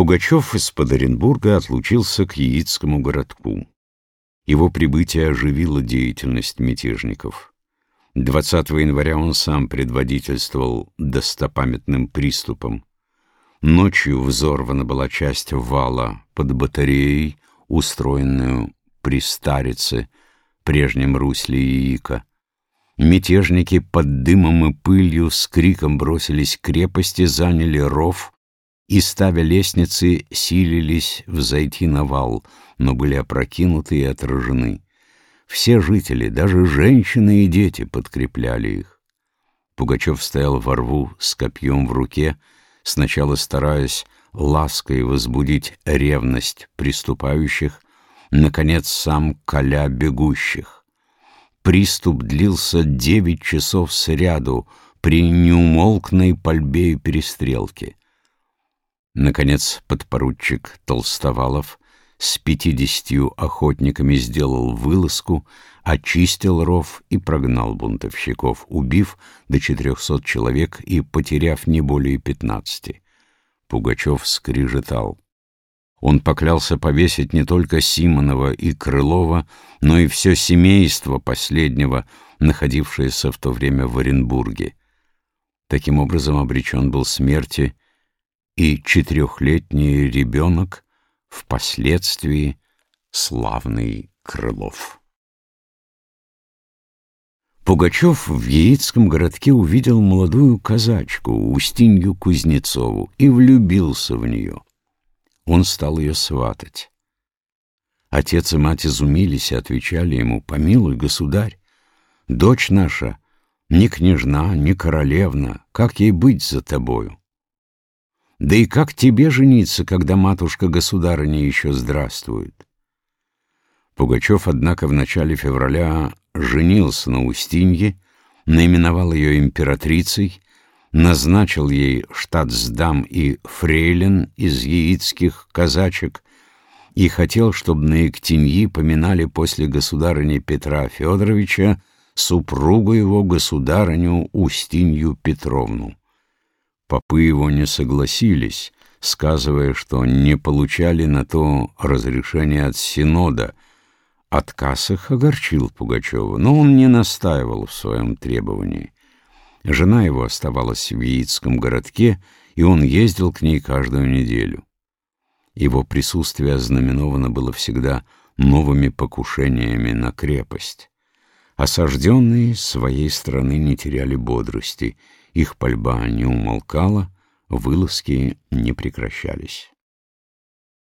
Пугачев из-под Оренбурга отлучился к Яицкому городку. Его прибытие оживило деятельность мятежников. 20 января он сам предводительствовал достопамятным приступом. Ночью взорвана была часть вала под батареей, устроенную при Старице, прежнем русле Яика. Мятежники под дымом и пылью с криком бросились к крепости, заняли ров и, ставя лестницы, силились взойти на вал, но были опрокинуты и отражены. Все жители, даже женщины и дети, подкрепляли их. Пугачев стоял во рву с копьем в руке, сначала стараясь лаской возбудить ревность приступающих, наконец, сам коля бегущих. Приступ длился девять часов сряду при неумолкной пальбе и перестрелке. Наконец, подпоручик Толстовалов с пятидесятью охотниками сделал вылазку, очистил ров и прогнал бунтовщиков, убив до четырехсот человек и потеряв не более пятнадцати. Пугачев скрижетал. Он поклялся повесить не только Симонова и Крылова, но и все семейство последнего, находившееся в то время в Оренбурге. Таким образом обречен был смерти и четырехлетний ребенок, впоследствии славный Крылов. Пугачев в Яицком городке увидел молодую казачку Устинью Кузнецову и влюбился в нее. Он стал ее сватать. Отец и мать изумились и отвечали ему, «Помилуй, государь, дочь наша ни княжна, ни королевна, как ей быть за тобою? Да и как тебе жениться, когда матушка-государыня еще здравствует?» Пугачев, однако, в начале февраля женился на Устинье, наименовал ее императрицей, назначил ей штатсдам и фрейлин из яицких казачек и хотел, чтобы на Ектеньи поминали после государыни Петра Федоровича супругу его государыню Устинью Петровну. Попы его не согласились, сказывая, что не получали на то разрешения от Синода — Отказ их огорчил Пугачева, но он не настаивал в своем требовании. Жена его оставалась в Яицком городке, и он ездил к ней каждую неделю. Его присутствие ознаменовано было всегда новыми покушениями на крепость. Осажденные своей страны не теряли бодрости, их пальба не умолкала, вылазки не прекращались.